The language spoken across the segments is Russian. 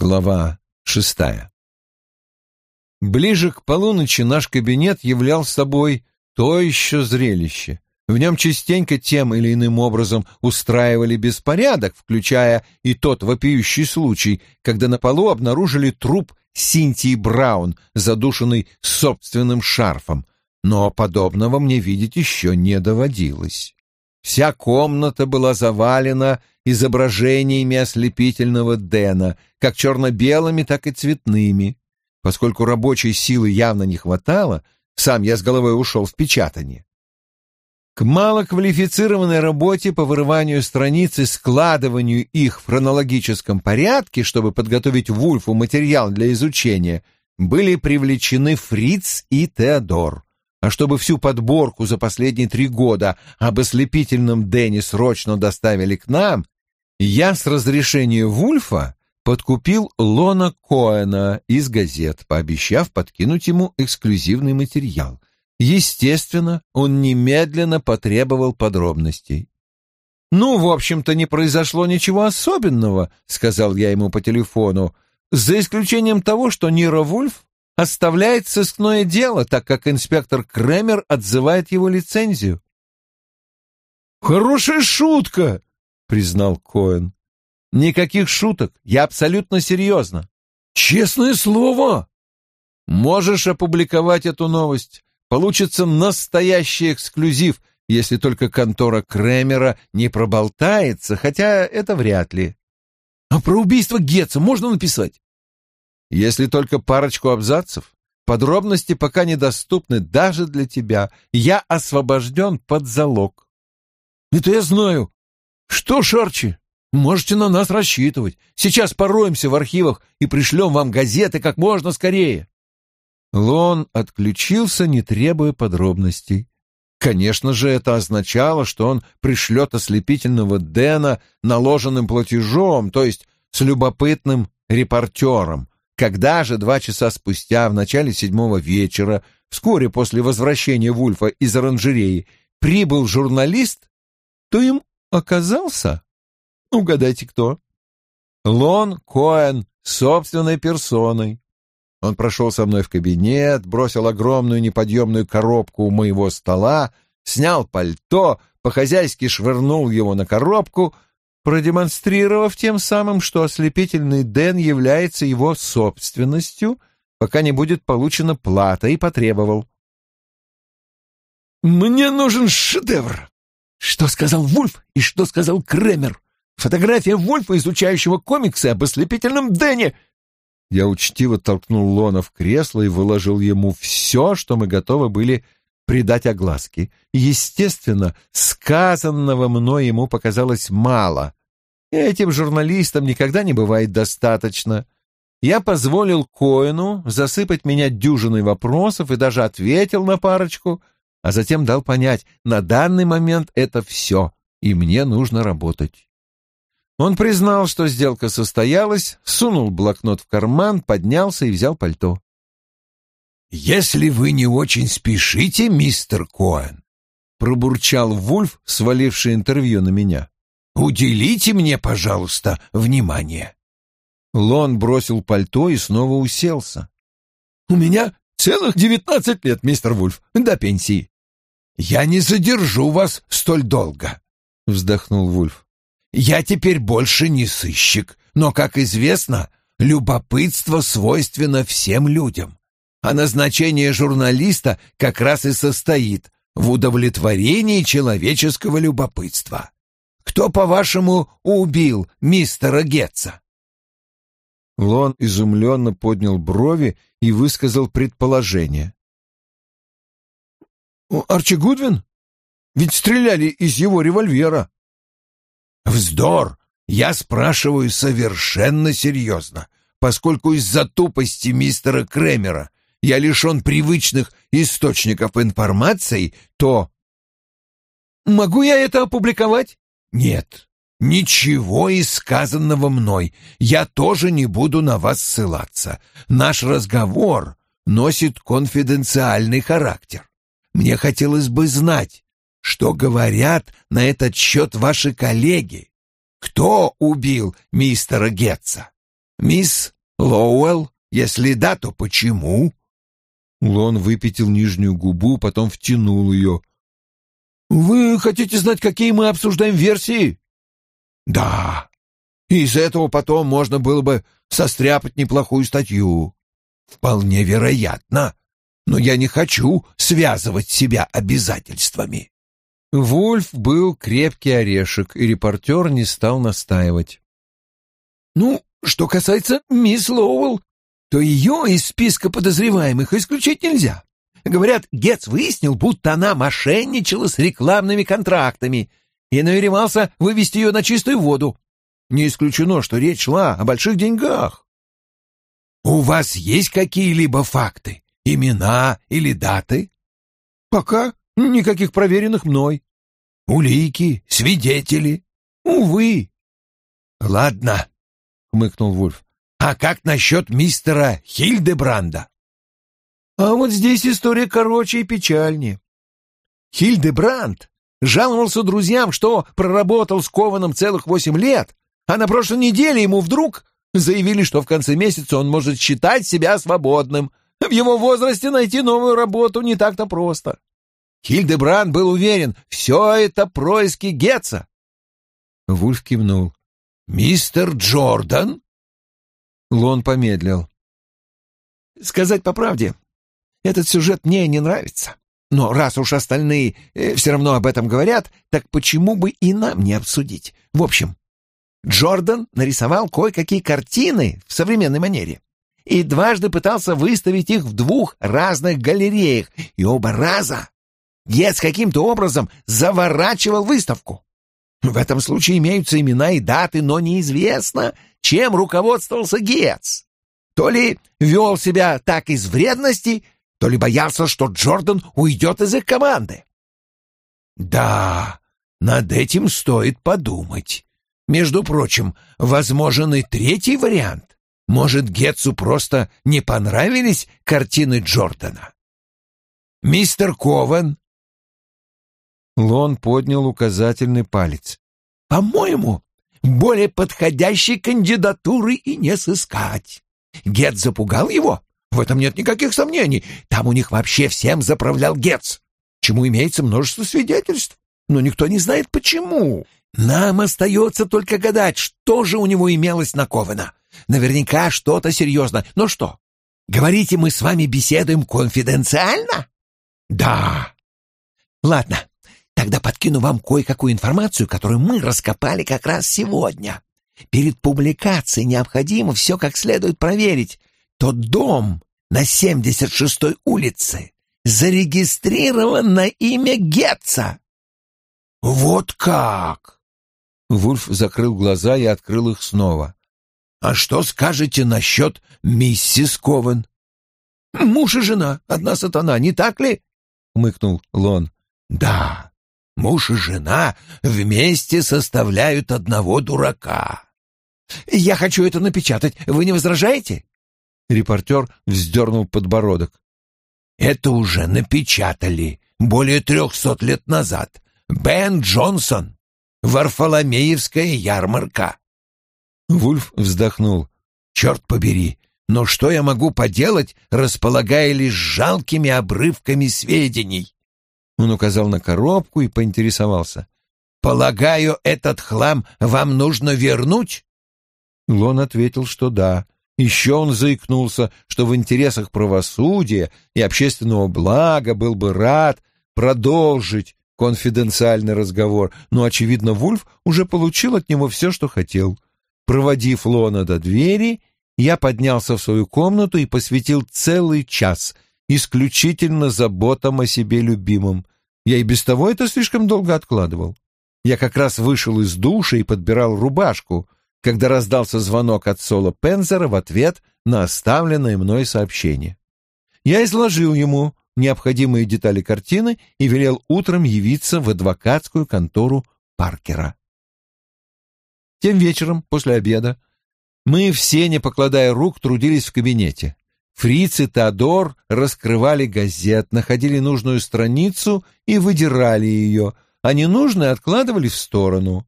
Глава шестая. Ближе к полуночи наш кабинет являл собой то еще зрелище. В нем частенько тем или иным образом устраивали беспорядок, включая и тот вопиющий случай, когда на полу обнаружили труп Синтии Браун, задушенный собственным шарфом. Но подобного мне видеть еще не доводилось. Вся комната была завалена изображениями ослепительного Дэна, как черно-белыми, так и цветными. Поскольку рабочей силы явно не хватало, сам я с головой ушел в печатание. К малоквалифицированной работе по вырыванию страниц и складыванию их в хронологическом порядке, чтобы подготовить Вульфу материал для изучения, были привлечены Фриц и Теодор. А чтобы всю подборку за последние три года об ослепительном Дэне срочно доставили к нам, я с разрешения Вульфа подкупил Лона Коэна из газет, пообещав подкинуть ему эксклюзивный материал. Естественно, он немедленно потребовал подробностей. «Ну, в общем-то, не произошло ничего особенного», — сказал я ему по телефону, «за исключением того, что Ниро Вульф оставляет сыскное дело, так как инспектор Кремер отзывает его лицензию». «Хорошая шутка», признал Коэн. Никаких шуток, я абсолютно серьезно. Честное слово. Можешь опубликовать эту новость. Получится настоящий эксклюзив, если только контора Кремера не проболтается, хотя это вряд ли. А про убийство Гетца можно написать? Если только парочку абзацев. Подробности пока недоступны даже для тебя. Я освобожден под залог. Это я знаю. «Что ж, Арчи, можете на нас рассчитывать. Сейчас пороемся в архивах и пришлем вам газеты как можно скорее». Лон отключился, не требуя подробностей. Конечно же, это означало, что он пришлет ослепительного Дэна наложенным платежом, то есть с любопытным репортером. Когда же два часа спустя, в начале седьмого вечера, вскоре после возвращения Вульфа из оранжереи, прибыл журналист, то им оказался? Угадайте, кто? Лон Коэн собственной персоной. Он прошел со мной в кабинет, бросил огромную неподъемную коробку у моего стола, снял пальто, по-хозяйски швырнул его на коробку, продемонстрировав тем самым, что ослепительный Дэн является его собственностью, пока не будет получена плата, и потребовал. «Мне нужен шедевр!» Что сказал Вульф и что сказал Кремер? Фотография Вульфа, изучающего комиксы об ослепительном Дэне. Я учтиво толкнул Лона в кресло и выложил ему все, что мы готовы были придать огласке. Естественно, сказанного мной ему показалось мало. Этим журналистам никогда не бывает достаточно. Я позволил Коэну засыпать меня дюжиной вопросов и даже ответил на парочку — а затем дал понять, на данный момент это все, и мне нужно работать. Он признал, что сделка состоялась, сунул блокнот в карман, поднялся и взял пальто. «Если вы не очень спешите, мистер Коэн», — пробурчал Вульф, сваливший интервью на меня, — «уделите мне, пожалуйста, внимание». Лон бросил пальто и снова уселся. «У меня Целых девятнадцать лет, мистер Вульф, до пенсии. Я не задержу вас столь долго, вздохнул Вульф. Я теперь больше не сыщик, но, как известно, любопытство свойственно всем людям. А назначение журналиста как раз и состоит в удовлетворении человеческого любопытства. Кто, по-вашему, убил мистера Гетца? Лон изумленно поднял брови и высказал предположение. «Арчи Гудвин? Ведь стреляли из его револьвера». «Вздор! Я спрашиваю совершенно серьезно, поскольку из-за тупости мистера Кремера я лишен привычных источников информации, то...» «Могу я это опубликовать?» «Нет, «Ничего из сказанного мной. Я тоже не буду на вас ссылаться. Наш разговор носит конфиденциальный характер. Мне хотелось бы знать, что говорят на этот счет ваши коллеги. Кто убил мистера Гетца?» Мисс Лоуэлл, если да, то почему? Лон выпятил нижнюю губу, потом втянул ее. «Вы хотите знать, какие мы обсуждаем версии?» «Да. Из этого потом можно было бы состряпать неплохую статью. Вполне вероятно. Но я не хочу связывать себя обязательствами». Вульф был крепкий орешек, и репортер не стал настаивать. «Ну, что касается мисс Лоуэлл, то ее из списка подозреваемых исключить нельзя. Говорят, Гетц выяснил, будто она мошенничала с рекламными контрактами и намеревался вывести ее на чистую воду. Не исключено, что речь шла о больших деньгах. «У вас есть какие-либо факты? Имена или даты?» «Пока никаких проверенных мной». «Улики? Свидетели?» «Увы». «Ладно», — хмыкнул Вульф. «А как насчет мистера Хильдебранда?» А вот здесь история короче и печальнее. Хильдебранд жаловался друзьям, что проработал с Кованом целых восемь лет, а на прошлой неделе ему вдруг заявили, что в конце месяца он может считать себя свободным. В его возрасте найти новую работу не так-то просто. Хильдебранд был уверен, все это происки Гетца. Вульф кивнул. «Мистер Джордан?» Лон помедлил. «Сказать по правде, этот сюжет мне не нравится. Но раз уж остальные э, все равно об этом говорят, так почему бы и нам не обсудить? В общем, Джордан нарисовал кое-какие картины в современной манере и дважды пытался выставить их в двух разных галереях, и оба раза Гец каким-то образом заворачивал выставку. В этом случае имеются имена и даты, но неизвестно, чем руководствовался Гец. То ли вел себя так из вредности, то ли боялся, что Джордан уйдет из их команды. Да, над этим стоит подумать. Между прочим, возможен и третий вариант. Может, Гетцу просто не понравились картины Джордана? Мистер Ковен? Лон поднял указательный палец. По-моему, более подходящей кандидатуры и не сыскать. Гет запугал его, в этом нет никаких сомнений. Там у них вообще всем заправлял Гец, чему имеется множество свидетельств. Но никто не знает почему. Нам остается только гадать, что же у него имелось наковано. Наверняка что-то серьезное. Но что, говорите, мы с вами беседуем конфиденциально? Да. Ладно, тогда подкину вам кое-какую информацию, которую мы раскопали как раз сегодня. Перед публикацией необходимо все как следует проверить, тот дом на 76-й улице зарегистрирован на имя Гетца. Вот как! Вульф закрыл глаза и открыл их снова. А что скажете насчет миссис Ковен? Муж и жена, одна сатана, не так ли? Мыкнул Лон. Да, муж и жена вместе составляют одного дурака. Я хочу это напечатать. Вы не возражаете? Репортер вздернул подбородок. «Это уже напечатали более трехсот лет назад. Бен Джонсон. Варфоломеевская ярмарка». Вульф вздохнул. «Черт побери, но что я могу поделать, располагая лишь жалкими обрывками сведений?» Он указал на коробку и поинтересовался. «Полагаю, этот хлам вам нужно вернуть?» Лон ответил, что да. Еще он заикнулся, что в интересах правосудия и общественного блага был бы рад продолжить конфиденциальный разговор, но, очевидно, Вульф уже получил от него все, что хотел. Проводив Лона до двери, я поднялся в свою комнату и посвятил целый час исключительно заботам о себе любимом. Я и без того это слишком долго откладывал. Я как раз вышел из душа и подбирал рубашку, когда раздался звонок от Соло Пензера в ответ на оставленное мной сообщение. Я изложил ему необходимые детали картины и велел утром явиться в адвокатскую контору Паркера. Тем вечером, после обеда, мы все, не покладая рук, трудились в кабинете. Фриц и Теодор раскрывали газет, находили нужную страницу и выдирали ее, а ненужное откладывали в сторону.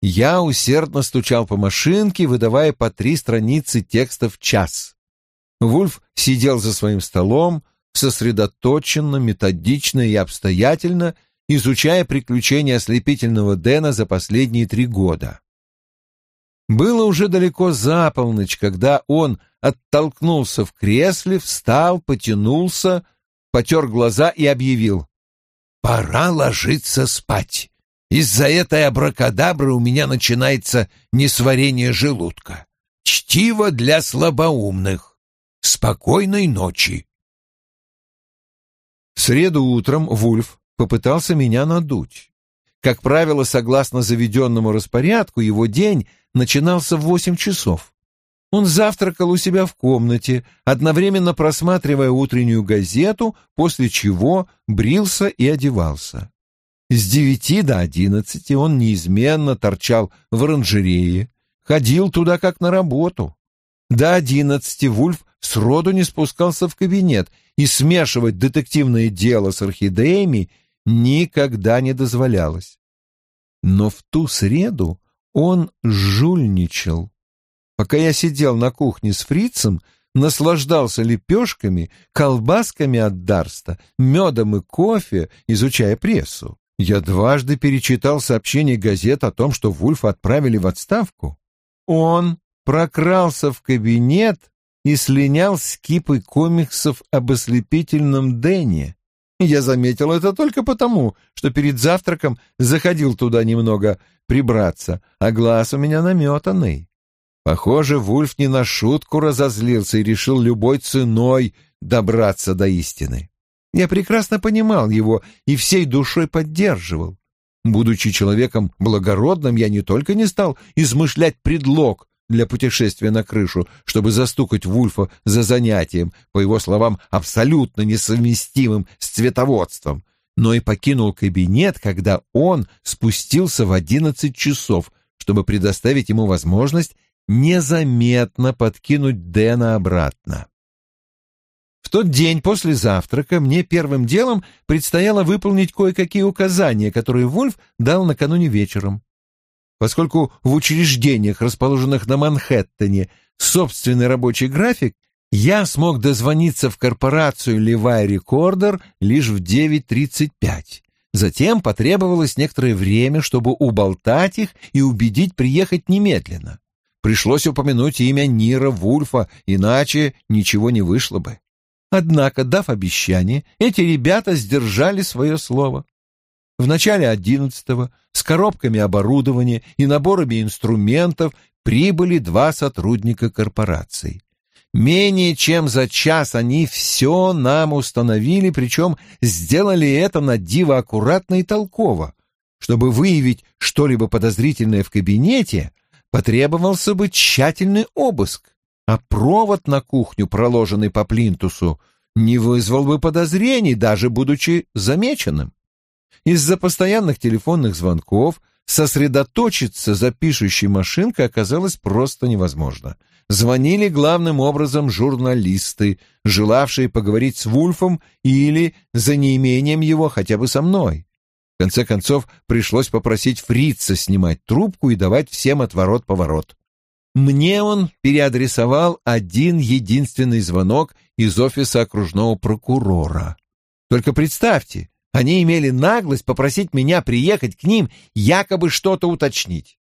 Я усердно стучал по машинке, выдавая по три страницы текста в час. Вульф сидел за своим столом, сосредоточенно, методично и обстоятельно, изучая приключения ослепительного Дэна за последние три года. Было уже далеко за полночь, когда он оттолкнулся в кресле, встал, потянулся, потер глаза и объявил. «Пора ложиться спать. Из-за этой абракадабры у меня начинается несварение желудка. Чтиво для слабоумных. Спокойной ночи». В среду утром Вульф попытался меня надуть. Как правило, согласно заведенному распорядку, его день начинался в восемь часов. Он завтракал у себя в комнате, одновременно просматривая утреннюю газету, после чего брился и одевался. С девяти до одиннадцати он неизменно торчал в оранжерее, ходил туда как на работу. До одиннадцати Вульф сроду не спускался в кабинет, и смешивать детективное дело с орхидеями никогда не дозволялось. Но в ту среду он жульничал. Пока я сидел на кухне с фрицем, наслаждался лепешками, колбасками от Дарста, медом и кофе, изучая прессу. Я дважды перечитал сообщение газет о том, что Вульфа отправили в отставку. Он прокрался в кабинет и слинял с кипой комиксов об ослепительном Дэне. Я заметил это только потому, что перед завтраком заходил туда немного прибраться, а глаз у меня наметанный. Похоже, Вульф не на шутку разозлился и решил любой ценой добраться до истины. Я прекрасно понимал его и всей душой поддерживал. Будучи человеком благородным, я не только не стал измышлять предлог для путешествия на крышу, чтобы застукать Вульфа за занятием, по его словам, абсолютно несовместимым с цветоводством, но и покинул кабинет, когда он спустился в одиннадцать часов, чтобы предоставить ему возможность незаметно подкинуть Дэна обратно. В тот день после завтрака мне первым делом предстояло выполнить кое-какие указания, которые Вульф дал накануне вечером. Поскольку в учреждениях, расположенных на Манхэттене, собственный рабочий график, я смог дозвониться в корпорацию Levi Recorder лишь в 9.35. Затем потребовалось некоторое время, чтобы уболтать их и убедить приехать немедленно. Пришлось упомянуть имя Нира Вульфа, иначе ничего не вышло бы. Однако, дав обещание, эти ребята сдержали свое слово. В начале одиннадцатого с коробками оборудования и наборами инструментов прибыли два сотрудника корпорации. Менее чем за час они все нам установили, причем сделали это на диво аккуратно и толково. Чтобы выявить что-либо подозрительное в кабинете, потребовался бы тщательный обыск, а провод на кухню, проложенный по плинтусу, не вызвал бы подозрений, даже будучи замеченным. Из-за постоянных телефонных звонков сосредоточиться за пишущей машинкой оказалось просто невозможно. Звонили главным образом журналисты, желавшие поговорить с Вульфом или, за неимением его, хотя бы со мной. В конце концов, пришлось попросить фрица снимать трубку и давать всем отворот-поворот. Мне он переадресовал один единственный звонок из офиса окружного прокурора. Только представьте, они имели наглость попросить меня приехать к ним, якобы что-то уточнить.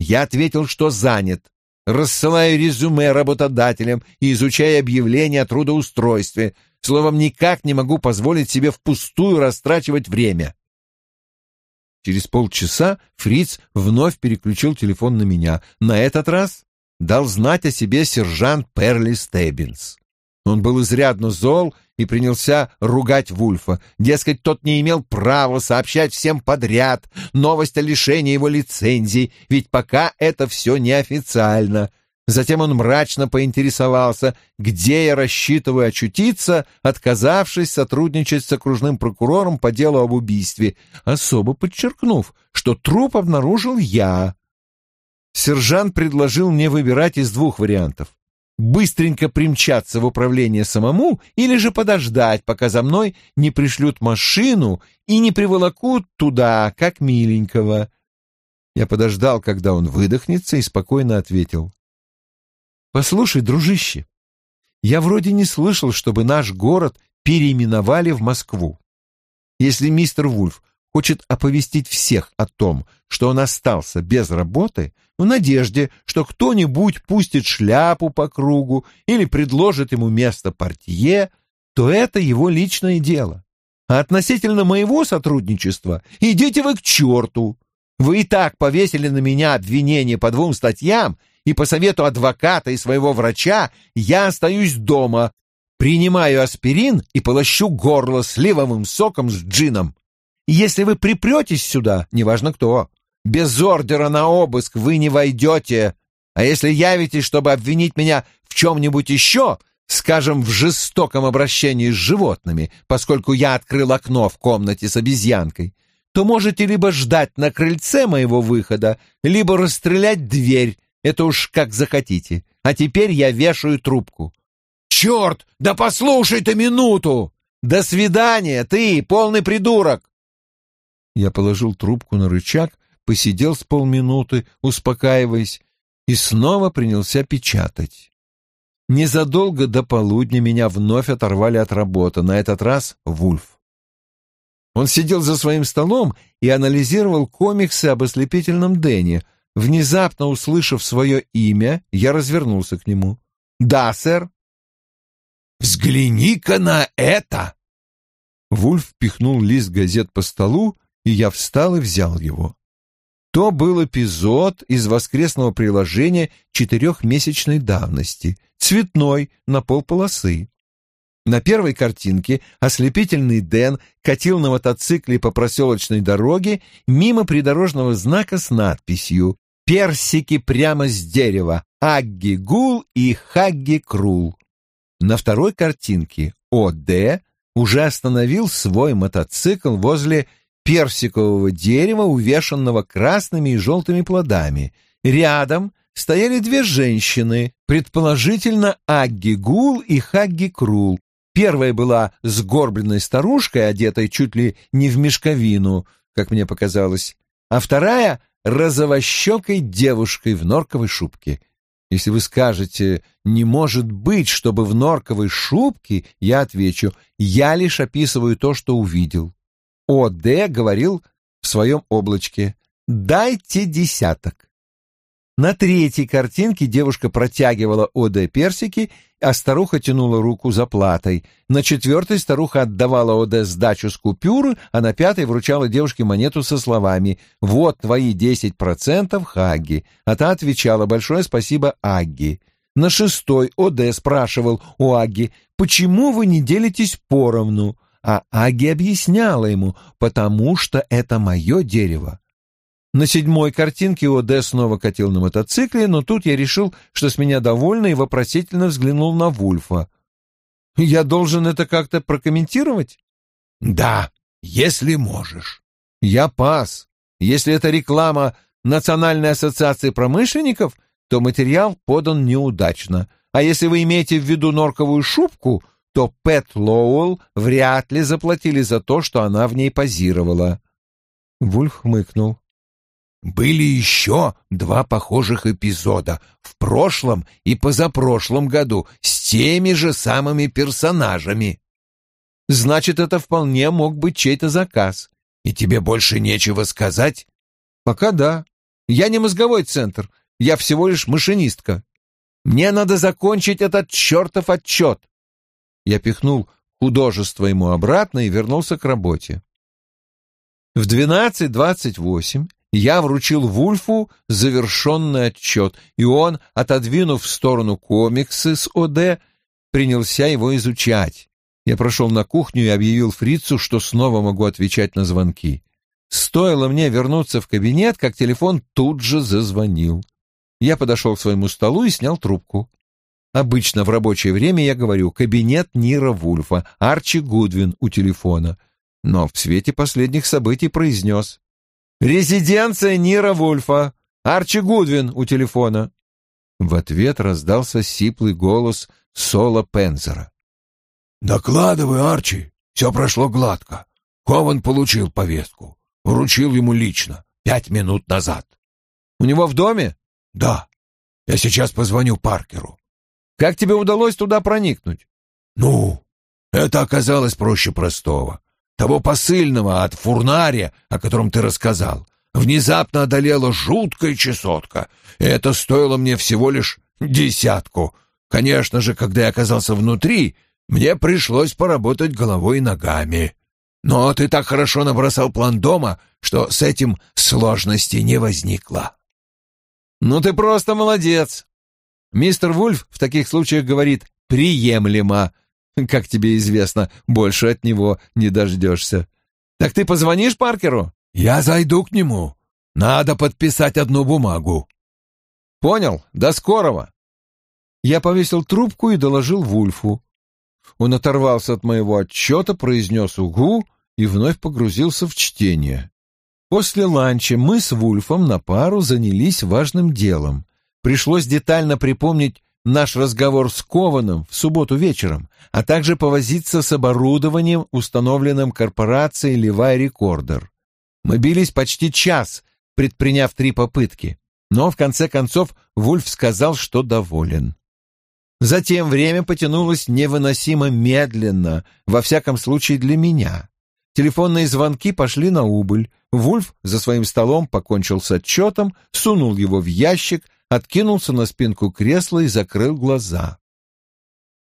Я ответил, что занят, рассылаю резюме работодателям и изучаю объявления о трудоустройстве. Словом, никак не могу позволить себе впустую растрачивать время. Через полчаса Фриц вновь переключил телефон на меня. На этот раз дал знать о себе сержант Перли Стеббинс. Он был изрядно зол и принялся ругать Вульфа. Дескать, тот не имел права сообщать всем подряд новость о лишении его лицензии, ведь пока это все неофициально. Затем он мрачно поинтересовался, где я рассчитываю очутиться, отказавшись сотрудничать с окружным прокурором по делу об убийстве, особо подчеркнув, что труп обнаружил я. Сержант предложил мне выбирать из двух вариантов быстренько примчаться в управление самому или же подождать, пока за мной не пришлют машину и не приволокут туда, как миленького. Я подождал, когда он выдохнется, и спокойно ответил. «Послушай, дружище, я вроде не слышал, чтобы наш город переименовали в Москву. Если мистер Вульф хочет оповестить всех о том, что он остался без работы, в надежде, что кто-нибудь пустит шляпу по кругу или предложит ему место портье, то это его личное дело. А относительно моего сотрудничества идите вы к черту. Вы и так повесили на меня обвинение по двум статьям, и по совету адвоката и своего врача я остаюсь дома, принимаю аспирин и полощу горло сливовым соком с джином. Если вы припретесь сюда, неважно кто, без ордера на обыск вы не войдете, а если явитесь, чтобы обвинить меня в чем-нибудь еще, скажем, в жестоком обращении с животными, поскольку я открыл окно в комнате с обезьянкой, то можете либо ждать на крыльце моего выхода, либо расстрелять дверь, это уж как захотите. А теперь я вешаю трубку. Черт, да послушай ты минуту! До свидания, ты, полный придурок! Я положил трубку на рычаг, посидел с полминуты, успокаиваясь, и снова принялся печатать. Незадолго до полудня меня вновь оторвали от работы, на этот раз Вульф. Он сидел за своим столом и анализировал комиксы об ослепительном Дэне. Внезапно услышав свое имя, я развернулся к нему. «Да, сэр». «Взгляни-ка на это!» Вульф пихнул лист газет по столу и я встал и взял его. То был эпизод из воскресного приложения четырехмесячной давности, цветной, на полполосы. На первой картинке ослепительный Дэн катил на мотоцикле по проселочной дороге мимо придорожного знака с надписью «Персики прямо с дерева. Агги Гул и Хагги Крул». На второй картинке О.Д. уже остановил свой мотоцикл возле персикового дерева, увешанного красными и желтыми плодами. Рядом стояли две женщины, предположительно Агги Гул и Хагги Крул. Первая была сгорбленной старушкой, одетой чуть ли не в мешковину, как мне показалось, а вторая — розовощекой девушкой в норковой шубке. Если вы скажете «не может быть, чтобы в норковой шубке», я отвечу «я лишь описываю то, что увидел». О.Д. говорил в своем облачке «Дайте десяток». На третьей картинке девушка протягивала О.Д. персики, а старуха тянула руку за платой. На четвертой старуха отдавала О.Д. сдачу с купюры, а на пятой вручала девушке монету со словами «Вот твои десять процентов, Хагги». А та отвечала «Большое спасибо, Агги». На шестой О.Д. спрашивал у Агги «Почему вы не делитесь поровну?» А Аги объясняла ему, потому что это мое дерево. На седьмой картинке Оде снова катил на мотоцикле, но тут я решил, что с меня довольны, и вопросительно взглянул на Вульфа. «Я должен это как-то прокомментировать?» «Да, если можешь». «Я пас. Если это реклама Национальной ассоциации промышленников, то материал подан неудачно. А если вы имеете в виду норковую шубку, то Пэт Лоуэлл вряд ли заплатили за то, что она в ней позировала. Вульф хмыкнул. Были еще два похожих эпизода в прошлом и позапрошлом году с теми же самыми персонажами. Значит, это вполне мог быть чей-то заказ. И тебе больше нечего сказать? Пока да. Я не мозговой центр, я всего лишь машинистка. Мне надо закончить этот чертов отчет. Я пихнул художество ему обратно и вернулся к работе. В 12.28 я вручил Вульфу завершенный отчет, и он, отодвинув в сторону комиксы с ОД, принялся его изучать. Я прошел на кухню и объявил фрицу, что снова могу отвечать на звонки. Стоило мне вернуться в кабинет, как телефон тут же зазвонил. Я подошел к своему столу и снял трубку. Обычно в рабочее время я говорю «кабинет Нира Вульфа», Арчи Гудвин у телефона. Но в свете последних событий произнес «Резиденция Нира Вульфа, Арчи Гудвин у телефона». В ответ раздался сиплый голос Соло Пензера. «Докладывай, Арчи, все прошло гладко. Кован получил повестку. Вручил ему лично, пять минут назад». У него в доме? Да. Я сейчас позвоню Паркеру. Как тебе удалось туда проникнуть? Ну, это оказалось проще простого. Того посыльного от фурнария, о котором ты рассказал, внезапно одолела жуткая чесотка, и это стоило мне всего лишь десятку. Конечно же, когда я оказался внутри, мне пришлось поработать головой и ногами. Но ты так хорошо набросал план дома, что с этим сложностей не возникло. Ну ты просто молодец. Мистер Вульф в таких случаях говорит «приемлемо». Как тебе известно, больше от него не дождешься. Так ты позвонишь Паркеру? Я зайду к нему. Надо подписать одну бумагу. Понял. До скорого. Я повесил трубку и доложил Вульфу. Он оторвался от моего отчета, произнес «Угу» и вновь погрузился в чтение. После ланча мы с Вульфом на пару занялись важным делом. Пришлось детально припомнить наш разговор с Кованом в субботу вечером, а также повозиться с оборудованием, установленным корпорацией «Левай Рекордер». Мы бились почти час, предприняв три попытки, но в конце концов Вульф сказал, что доволен. Затем время потянулось невыносимо медленно, во всяком случае для меня. Телефонные звонки пошли на убыль. Вульф за своим столом покончил с отчетом, сунул его в ящик, откинулся на спинку кресла и закрыл глаза.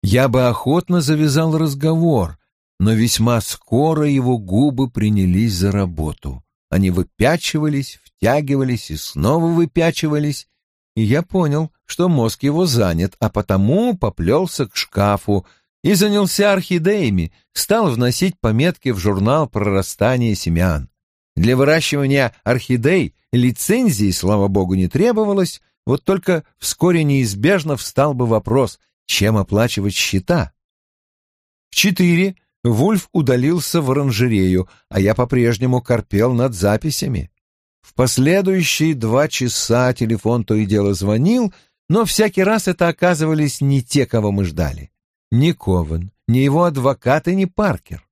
Я бы охотно завязал разговор, но весьма скоро его губы принялись за работу. Они выпячивались, втягивались и снова выпячивались, и я понял, что мозг его занят, а потому поплелся к шкафу и занялся орхидеями, стал вносить пометки в журнал прорастания семян. Для выращивания орхидей лицензии, слава богу, не требовалось, вот только вскоре неизбежно встал бы вопрос, чем оплачивать счета. В четыре Вульф удалился в оранжерею, а я по-прежнему корпел над записями. В последующие два часа телефон то и дело звонил, но всякий раз это оказывались не те, кого мы ждали. Ни Ковен, ни его адвокат и ни Паркер.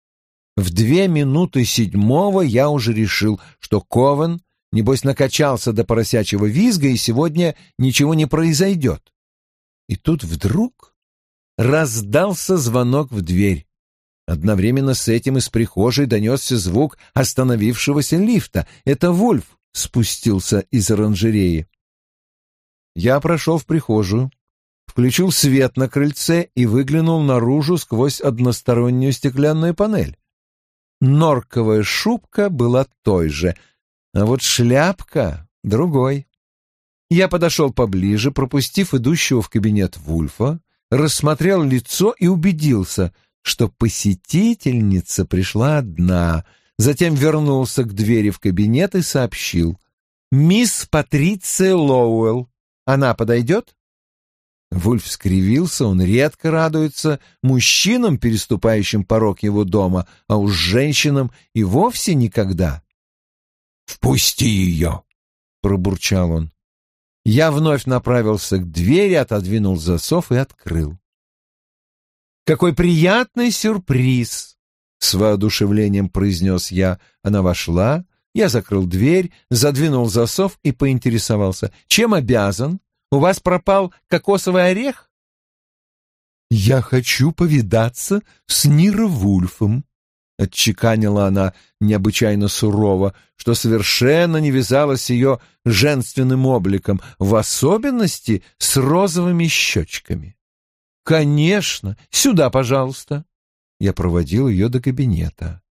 В две минуты седьмого я уже решил, что Ковен, небось, накачался до поросячьего визга, и сегодня ничего не произойдет. И тут вдруг раздался звонок в дверь. Одновременно с этим из прихожей донесся звук остановившегося лифта. Это Вольф спустился из оранжереи. Я прошел в прихожую, включил свет на крыльце и выглянул наружу сквозь одностороннюю стеклянную панель. Норковая шубка была той же, а вот шляпка — другой. Я подошел поближе, пропустив идущего в кабинет Вульфа, рассмотрел лицо и убедился, что посетительница пришла одна — Затем вернулся к двери в кабинет и сообщил. «Мисс Патриция Лоуэлл. Она подойдет?» Вульф скривился, он редко радуется мужчинам, переступающим порог его дома, а уж женщинам и вовсе никогда. «Впусти ее!» — пробурчал он. Я вновь направился к двери, отодвинул засов и открыл. «Какой приятный сюрприз!» с воодушевлением произнес я. Она вошла, я закрыл дверь, задвинул засов и поинтересовался. «Чем обязан? У вас пропал кокосовый орех?» «Я хочу повидаться с Ниро Вульфом», — отчеканила она необычайно сурово, что совершенно не вязалось ее женственным обликом, в особенности с розовыми щечками. «Конечно, сюда, пожалуйста». Я проводил ее до кабинета.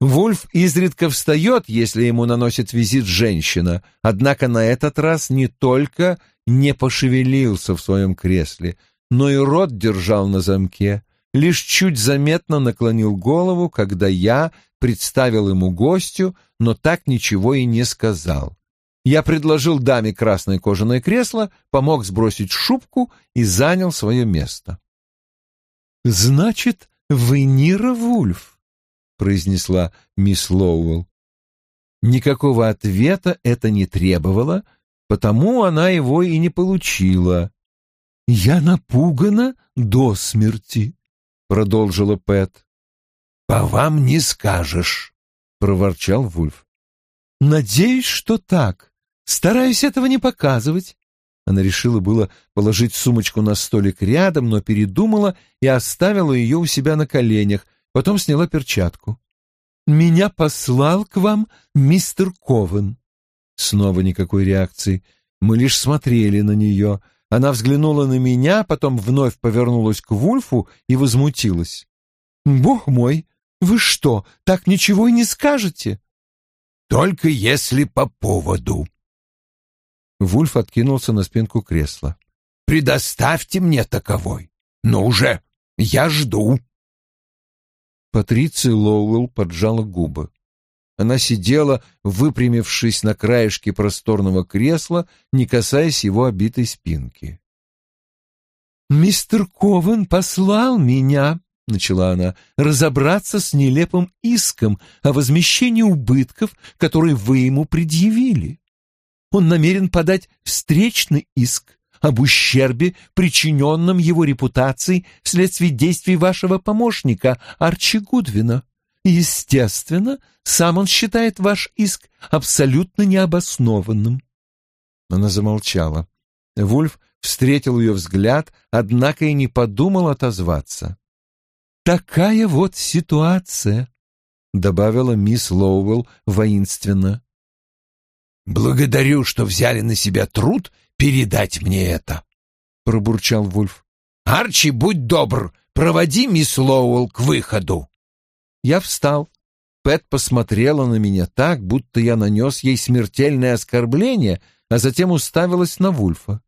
Вульф изредка встает, если ему наносит визит женщина, однако на этот раз не только не пошевелился в своем кресле, но и рот держал на замке, лишь чуть заметно наклонил голову, когда я представил ему гостю, но так ничего и не сказал. Я предложил даме красное кожаное кресло, помог сбросить шубку и занял свое место. «Значит, «Вы Нира Вульф», — произнесла мисс Лоуэлл. Никакого ответа это не требовало, потому она его и не получила. «Я напугана до смерти», — продолжила Пэт. «По вам не скажешь», — проворчал Вульф. «Надеюсь, что так. Стараюсь этого не показывать. Она решила было положить сумочку на столик рядом, но передумала и оставила ее у себя на коленях, потом сняла перчатку. «Меня послал к вам мистер Ковен». Снова никакой реакции. Мы лишь смотрели на нее. Она взглянула на меня, потом вновь повернулась к Вульфу и возмутилась. «Бог мой, вы что, так ничего и не скажете?» «Только если по поводу». Вульф откинулся на спинку кресла. «Предоставьте мне таковой. Ну уже, я жду». Патриция Лоуэлл поджала губы. Она сидела, выпрямившись на краешке просторного кресла, не касаясь его обитой спинки. «Мистер Ковен послал меня», — начала она, — «разобраться с нелепым иском о возмещении убытков, которые вы ему предъявили. Он намерен подать встречный иск об ущербе, причиненном его репутации вследствие действий вашего помощника Арчи Гудвина. Естественно, сам он считает ваш иск абсолютно необоснованным. Она замолчала. Вульф встретил ее взгляд, однако и не подумал отозваться. «Такая вот ситуация», — добавила мисс Лоуэлл воинственно. «Благодарю, что взяли на себя труд передать мне это», — пробурчал Вульф. «Арчи, будь добр, проводи мисс Лоуэлл к выходу». Я встал. Пэт посмотрела на меня так, будто я нанес ей смертельное оскорбление, а затем уставилась на Вульфа.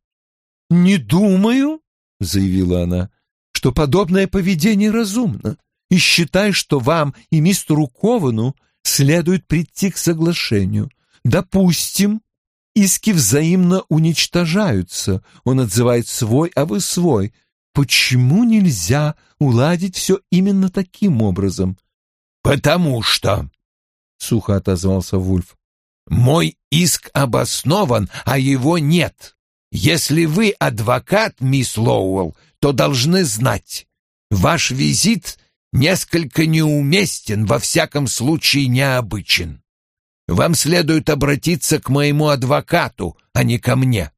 «Не думаю», — заявила она, — «что подобное поведение разумно, и считай, что вам и мистеру Ковану следует прийти к соглашению. Допустим, Иски взаимно уничтожаются. Он отзывает свой, а вы свой. Почему нельзя уладить все именно таким образом? Потому что, — сухо отозвался Вульф, — мой иск обоснован, а его нет. Если вы адвокат, мисс Лоуэлл, то должны знать. Ваш визит несколько неуместен, во всяком случае необычен. Вам следует обратиться к моему адвокату, а не ко мне».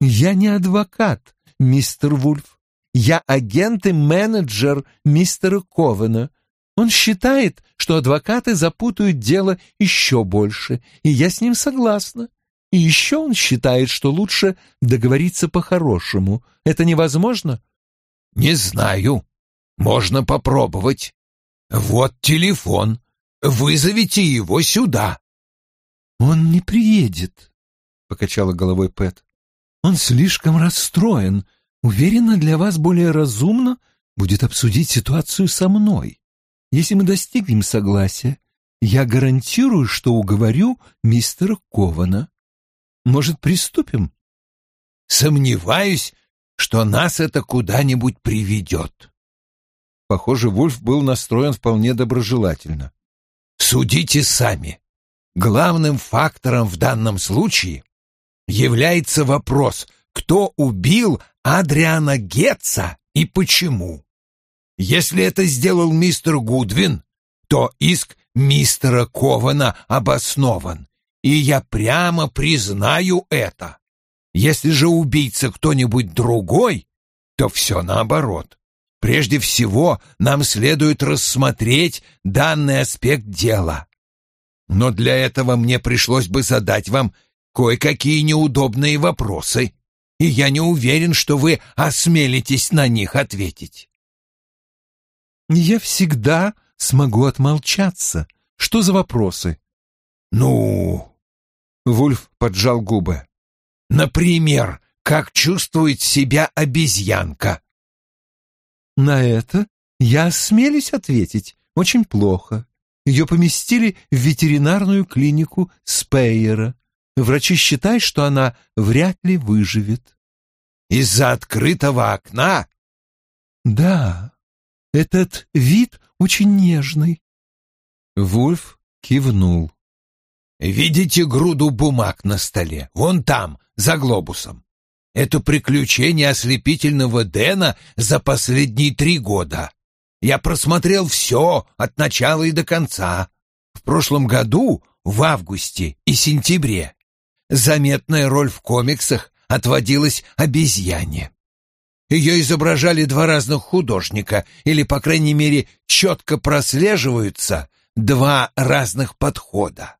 «Я не адвокат, мистер Вульф. Я агент и менеджер мистера Ковена. Он считает, что адвокаты запутают дело еще больше, и я с ним согласна. И еще он считает, что лучше договориться по-хорошему. Это невозможно?» «Не знаю. Можно попробовать. Вот телефон. Вызовите его сюда. Он не приедет, покачала головой Пэт. Он слишком расстроен. Уверена, для вас более разумно будет обсудить ситуацию со мной. Если мы достигнем согласия, я гарантирую, что уговорю мистера Кована. Может, приступим? Сомневаюсь, что нас это куда-нибудь приведет. Похоже, Вульф был настроен вполне доброжелательно. Судите сами. Главным фактором в данном случае является вопрос, кто убил Адриана Гетца и почему. Если это сделал мистер Гудвин, то иск мистера Кована обоснован, и я прямо признаю это. Если же убийца кто-нибудь другой, то все наоборот. Прежде всего, нам следует рассмотреть данный аспект дела. Но для этого мне пришлось бы задать вам кое-какие неудобные вопросы, и я не уверен, что вы осмелитесь на них ответить. Я всегда смогу отмолчаться. Что за вопросы? Ну, Вульф поджал губы. Например, как чувствует себя обезьянка? На это я осмелюсь ответить очень плохо. Ее поместили в ветеринарную клинику Спейера. Врачи считают, что она вряд ли выживет. Из-за открытого окна? Да, этот вид очень нежный. Вульф кивнул. Видите груду бумаг на столе? Вон там, за глобусом. Это приключение ослепительного Дэна за последние три года. Я просмотрел все от начала и до конца. В прошлом году, в августе и сентябре, заметная роль в комиксах отводилась обезьяне. Ее изображали два разных художника, или, по крайней мере, четко прослеживаются два разных подхода.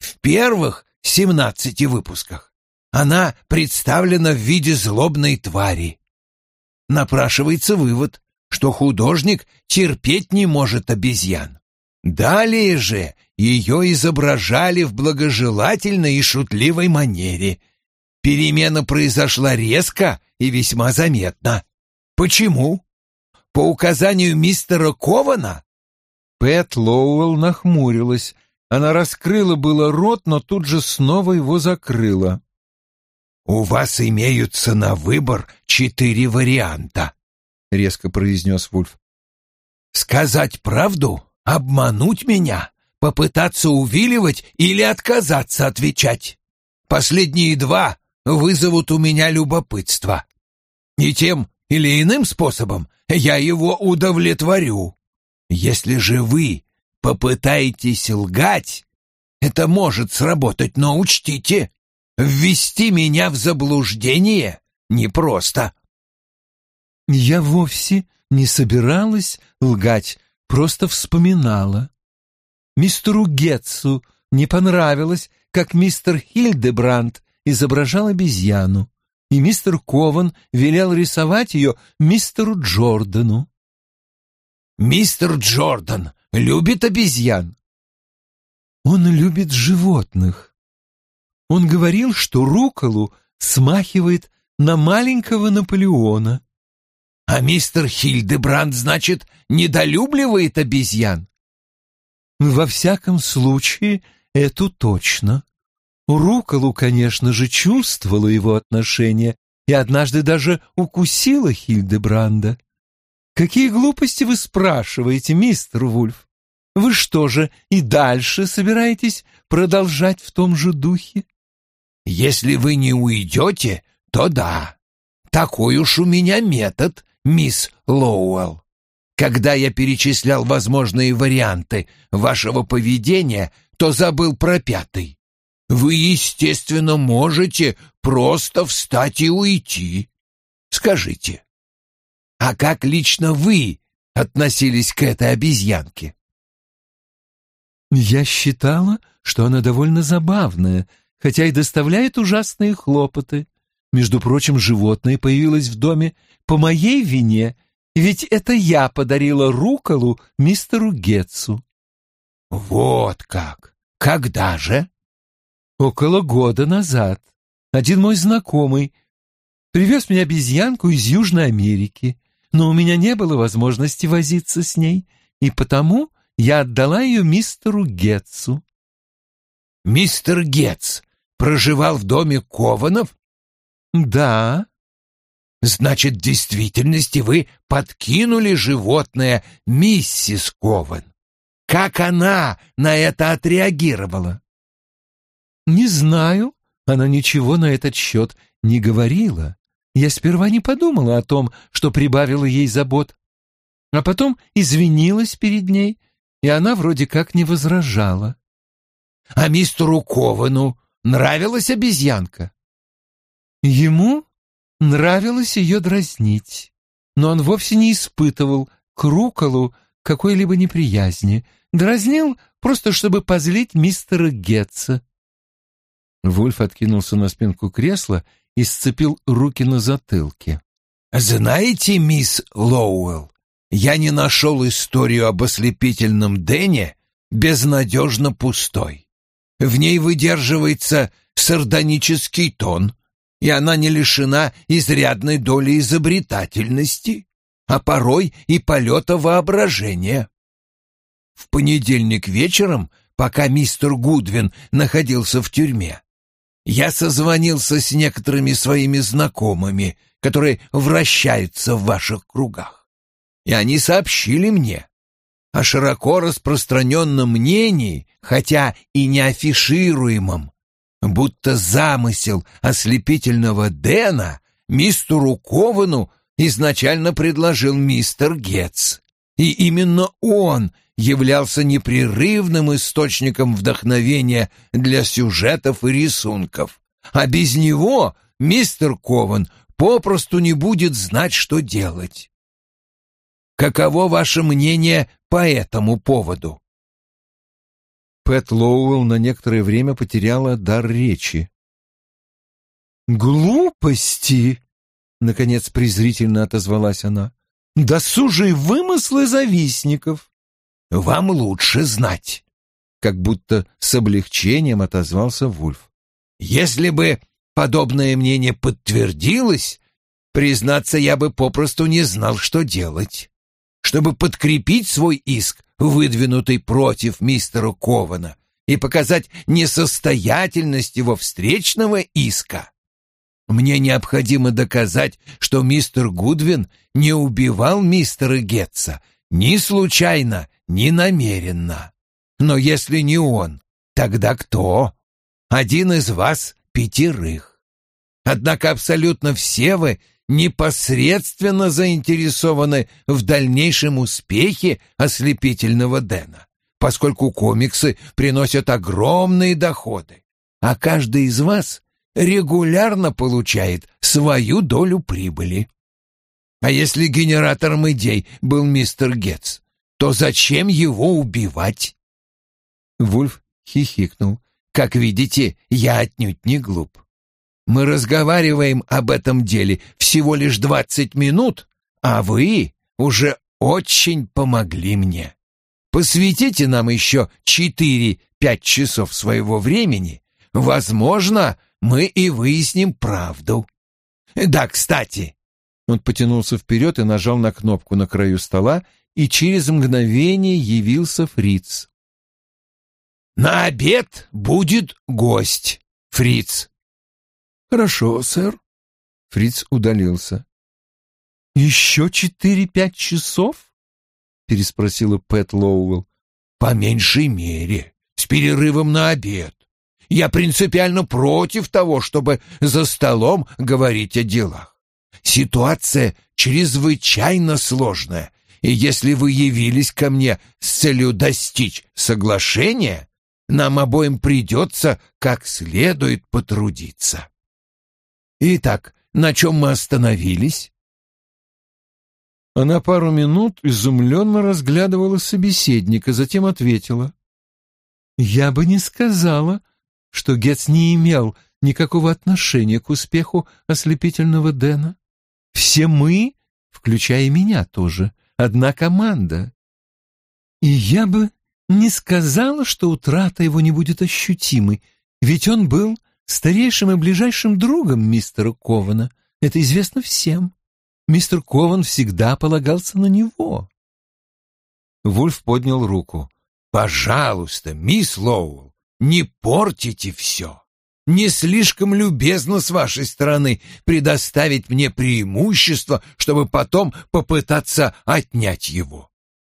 В первых 17 выпусках она представлена в виде злобной твари. Напрашивается вывод, что художник терпеть не может обезьян. Далее же ее изображали в благожелательной и шутливой манере. Перемена произошла резко и весьма заметно. Почему? По указанию мистера Кована? Пэт Лоуэлл нахмурилась. Она раскрыла было рот, но тут же снова его закрыла. «У вас имеются на выбор четыре варианта», — резко произнес Вульф. «Сказать правду, обмануть меня, попытаться увиливать или отказаться отвечать. Последние два вызовут у меня любопытство. И тем или иным способом я его удовлетворю. Если же вы попытаетесь лгать, это может сработать, но учтите, ввести меня в заблуждение непросто. Я вовсе не собиралась лгать, просто вспоминала. Мистеру Гетцу не понравилось, как мистер Хильдебранд изображал обезьяну, и мистер Кован велел рисовать ее мистеру Джордану. «Мистер Джордан любит обезьян?» «Он любит животных. Он говорил, что Руколу смахивает на маленького Наполеона». «А мистер Хильдебранд, значит, недолюбливает обезьян?» Во всяком случае, это точно. Руколу, конечно же, чувствовала его отношение и однажды даже укусила Хильдебранда. Какие глупости вы спрашиваете, мистер Вульф? Вы что же и дальше собираетесь продолжать в том же духе? Если вы не уйдете, то да. Такой уж у меня метод, мисс Лоуэлл. Когда я перечислял возможные варианты вашего поведения, то забыл про пятый. Вы, естественно, можете просто встать и уйти. Скажите, а как лично вы относились к этой обезьянке? Я считала, что она довольно забавная, хотя и доставляет ужасные хлопоты. Между прочим, животное появилось в доме по моей вине ведь это я подарила руколу мистеру Гетцу. Вот как! Когда же? Около года назад. Один мой знакомый привез мне обезьянку из Южной Америки, но у меня не было возможности возиться с ней, и потому я отдала ее мистеру Гетцу. Мистер Гетц проживал в доме Кованов? Да, Значит, в действительности вы подкинули животное миссис Ковен. Как она на это отреагировала? Не знаю. Она ничего на этот счет не говорила. Я сперва не подумала о том, что прибавила ей забот. А потом извинилась перед ней, и она вроде как не возражала. А мистеру Ковану нравилась обезьянка? Ему Нравилось ее дразнить, но он вовсе не испытывал к Руколу какой-либо неприязни, дразнил просто, чтобы позлить мистера Гетца. Вульф откинулся на спинку кресла и сцепил руки на затылке. «Знаете, мисс Лоуэлл, я не нашел историю об ослепительном Дэне безнадежно пустой. В ней выдерживается сардонический тон, и она не лишена изрядной доли изобретательности, а порой и полета воображения. В понедельник вечером, пока мистер Гудвин находился в тюрьме, я созвонился с некоторыми своими знакомыми, которые вращаются в ваших кругах. И они сообщили мне о широко распространенном мнении, хотя и не афишируемом, будто замысел ослепительного Дэна мистеру Ковану изначально предложил мистер Гетц. И именно он являлся непрерывным источником вдохновения для сюжетов и рисунков. А без него мистер Кован попросту не будет знать, что делать. Каково ваше мнение по этому поводу? Пэт Лоуэлл на некоторое время потеряла дар речи. «Глупости!» — наконец презрительно отозвалась она. «Досужие вымыслы завистников!» «Вам лучше знать!» — как будто с облегчением отозвался Вульф. «Если бы подобное мнение подтвердилось, признаться, я бы попросту не знал, что делать. Чтобы подкрепить свой иск, выдвинутый против мистера Кована, и показать несостоятельность его встречного иска, мне необходимо доказать, что мистер Гудвин не убивал мистера Гетца ни случайно, ни намеренно. Но если не он, тогда кто? Один из вас пятерых. Однако абсолютно все вы непосредственно заинтересованы в дальнейшем успехе ослепительного Дэна, поскольку комиксы приносят огромные доходы, а каждый из вас регулярно получает свою долю прибыли. А если генератором идей был мистер Гетц, то зачем его убивать? Вульф хихикнул. Как видите, я отнюдь не глуп. Мы разговариваем об этом деле всего лишь двадцать минут, а вы уже очень помогли мне. Посвятите нам еще четыре-пять часов своего времени. Возможно, мы и выясним правду. Да, кстати. Он потянулся вперед и нажал на кнопку на краю стола, и через мгновение явился Фриц. «На обед будет гость, Фриц». «Хорошо, сэр». Фриц удалился. «Еще четыре-пять часов?» — переспросила Пэт Лоуэлл. «По меньшей мере, с перерывом на обед. Я принципиально против того, чтобы за столом говорить о делах. Ситуация чрезвычайно сложная, и если вы явились ко мне с целью достичь соглашения, нам обоим придется как следует потрудиться. Итак, на чем мы остановились? Она пару минут изумленно разглядывала собеседника, затем ответила. «Я бы не сказала, что Гетц не имел никакого отношения к успеху ослепительного Дэна. Все мы, включая меня тоже, одна команда. И я бы не сказала, что утрата его не будет ощутимой, ведь он был старейшим и ближайшим другом мистера Кована. Это известно всем. Мистер Кован всегда полагался на него. Вульф поднял руку. «Пожалуйста, мисс Лоуэлл, не портите все. Не слишком любезно с вашей стороны предоставить мне преимущество, чтобы потом попытаться отнять его.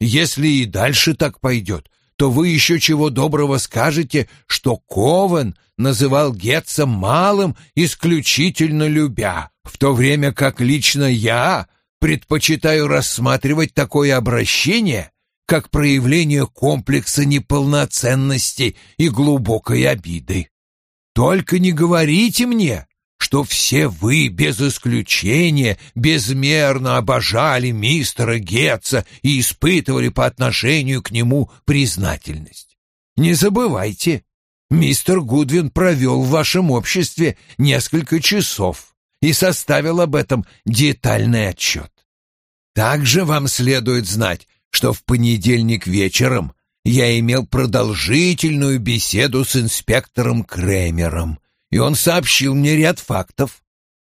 Если и дальше так пойдет, то вы еще чего доброго скажете, что Ковен называл Гетца малым исключительно любя, в то время как лично я предпочитаю рассматривать такое обращение как проявление комплекса неполноценности и глубокой обиды. Только не говорите мне, что все вы, без исключения, безмерно обожали мистера Гетца и испытывали по отношению к нему признательность. Не забывайте, мистер Гудвин провел в вашем обществе несколько часов и составил об этом детальный отчет. Также вам следует знать, что в понедельник вечером я имел продолжительную беседу с инспектором Кремером, и он сообщил мне ряд фактов.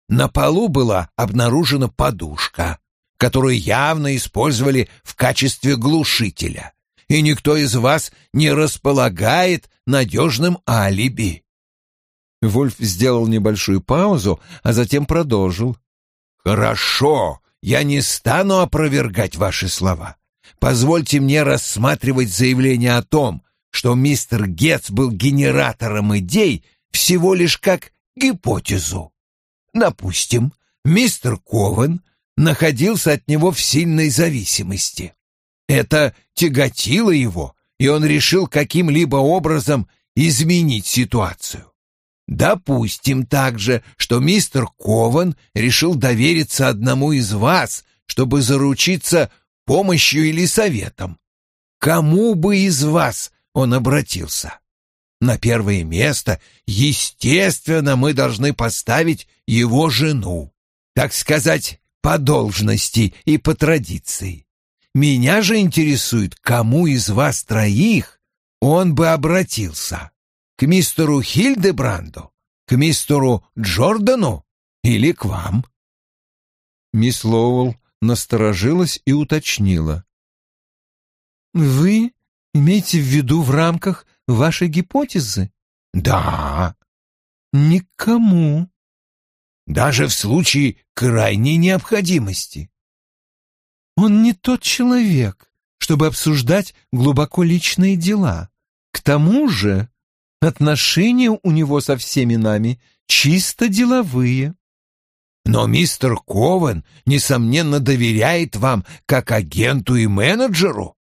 На полу была обнаружена подушка, которую явно использовали в качестве глушителя, и никто из вас не располагает надежным алиби. Вольф сделал небольшую паузу, а затем продолжил. «Хорошо, я не стану опровергать ваши слова. Позвольте мне рассматривать заявление о том, что мистер Гетц был генератором идей всего лишь как гипотезу. Допустим, мистер Ковен находился от него в сильной зависимости. Это тяготило его, и он решил каким-либо образом изменить ситуацию. Допустим также, что мистер Кован решил довериться одному из вас, чтобы заручиться помощью или советом. Кому бы из вас он обратился? На первое место, естественно, мы должны поставить его жену, так сказать, по должности и по традиции. Меня же интересует, кому из вас троих он бы обратился. К мистеру Хильдебранду, к мистеру Джордану или к вам? Мисс Лоуэлл насторожилась и уточнила. «Вы имеете в виду в рамках вашей гипотезы?» «Да». «Никому». «Даже в случае крайней необходимости». «Он не тот человек, чтобы обсуждать глубоко личные дела. К тому же отношения у него со всеми нами чисто деловые». Но мистер Ковен, несомненно, доверяет вам как агенту и менеджеру.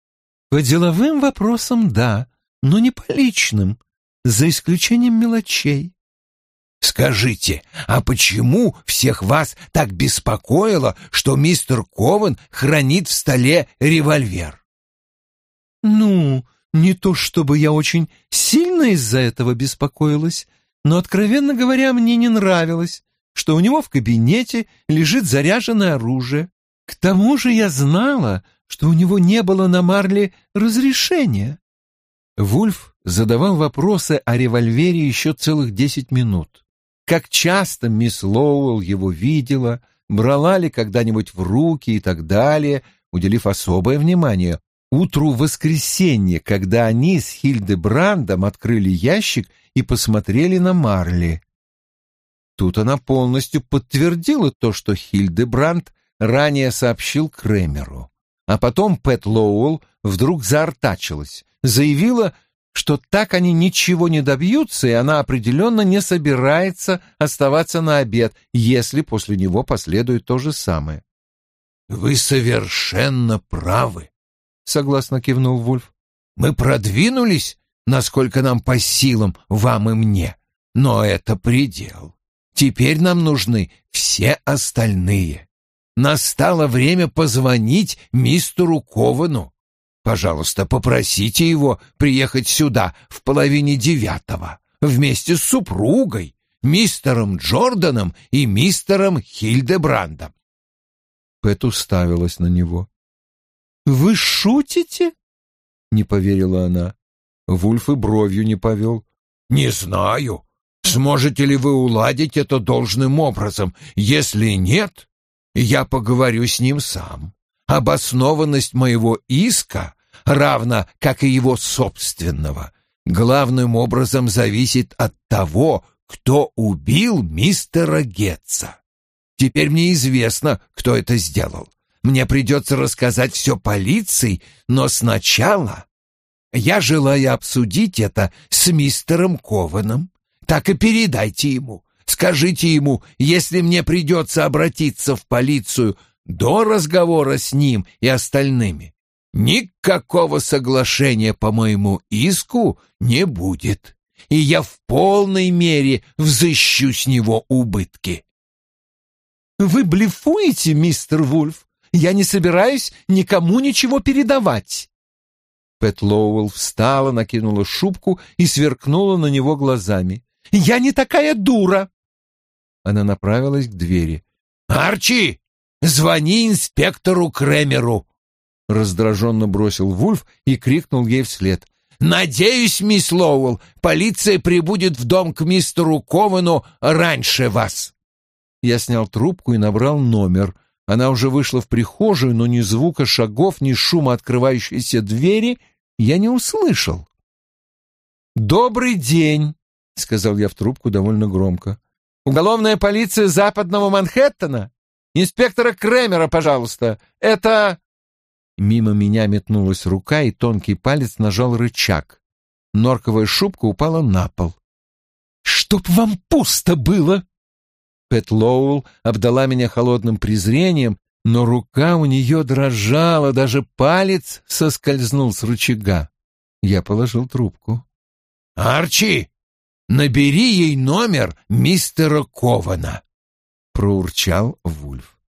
По деловым вопросам да, но не по личным, за исключением мелочей. Скажите, а почему всех вас так беспокоило, что мистер Ковен хранит в столе револьвер? Ну, не то чтобы я очень сильно из-за этого беспокоилась, но, откровенно говоря, мне не нравилось, что у него в кабинете лежит заряженное оружие. К тому же я знала, что у него не было на Марле разрешения. Вульф задавал вопросы о револьвере еще целых десять минут. Как часто мисс Лоуэлл его видела, брала ли когда-нибудь в руки и так далее, уделив особое внимание утру воскресенья, когда они с Хильдебрандом открыли ящик и посмотрели на Марли. Тут она полностью подтвердила то, что Хильдебранд ранее сообщил Кремеру. А потом Пэт Лоуэлл вдруг заортачилась, заявила, что так они ничего не добьются, и она определенно не собирается оставаться на обед, если после него последует то же самое. «Вы совершенно правы», — согласно кивнул Вульф. «Мы продвинулись, насколько нам по силам, вам и мне, но это предел. Теперь нам нужны все остальные. Настало время позвонить мистеру Ковану. Пожалуйста, попросите его приехать сюда в половине девятого вместе с супругой, мистером Джорданом и мистером Хильдебрандом. Пэт уставилась на него. «Вы шутите?» — не поверила она. Вульф и бровью не повел. «Не знаю. Сможете ли вы уладить это должным образом? Если нет, я поговорю с ним сам. Обоснованность моего иска, равно как и его собственного, главным образом зависит от того, кто убил мистера Гетца. Теперь мне известно, кто это сделал. Мне придется рассказать все полиции, но сначала я желаю обсудить это с мистером Кованом так и передайте ему. Скажите ему, если мне придется обратиться в полицию до разговора с ним и остальными, никакого соглашения по моему иску не будет, и я в полной мере взыщу с него убытки. «Вы блефуете, мистер Вульф? Я не собираюсь никому ничего передавать». Пэт Лоуэлл встала, накинула шубку и сверкнула на него глазами. Я не такая дура!» Она направилась к двери. «Арчи, звони инспектору Кремеру!» Раздраженно бросил Вульф и крикнул ей вслед. «Надеюсь, мисс Лоуэлл, полиция прибудет в дом к мистеру Ковану раньше вас!» Я снял трубку и набрал номер. Она уже вышла в прихожую, но ни звука шагов, ни шума открывающейся двери я не услышал. «Добрый день!» — сказал я в трубку довольно громко. «Уголовная полиция западного Манхэттена? Инспектора Кремера, пожалуйста. Это...» Мимо меня метнулась рука, и тонкий палец нажал рычаг. Норковая шубка упала на пол. «Чтоб вам пусто было!» Пэт Лоуэлл обдала меня холодным презрением, но рука у нее дрожала, даже палец соскользнул с рычага. Я положил трубку. «Арчи, Набери ей номер мистера Кована, проурчал Вульф.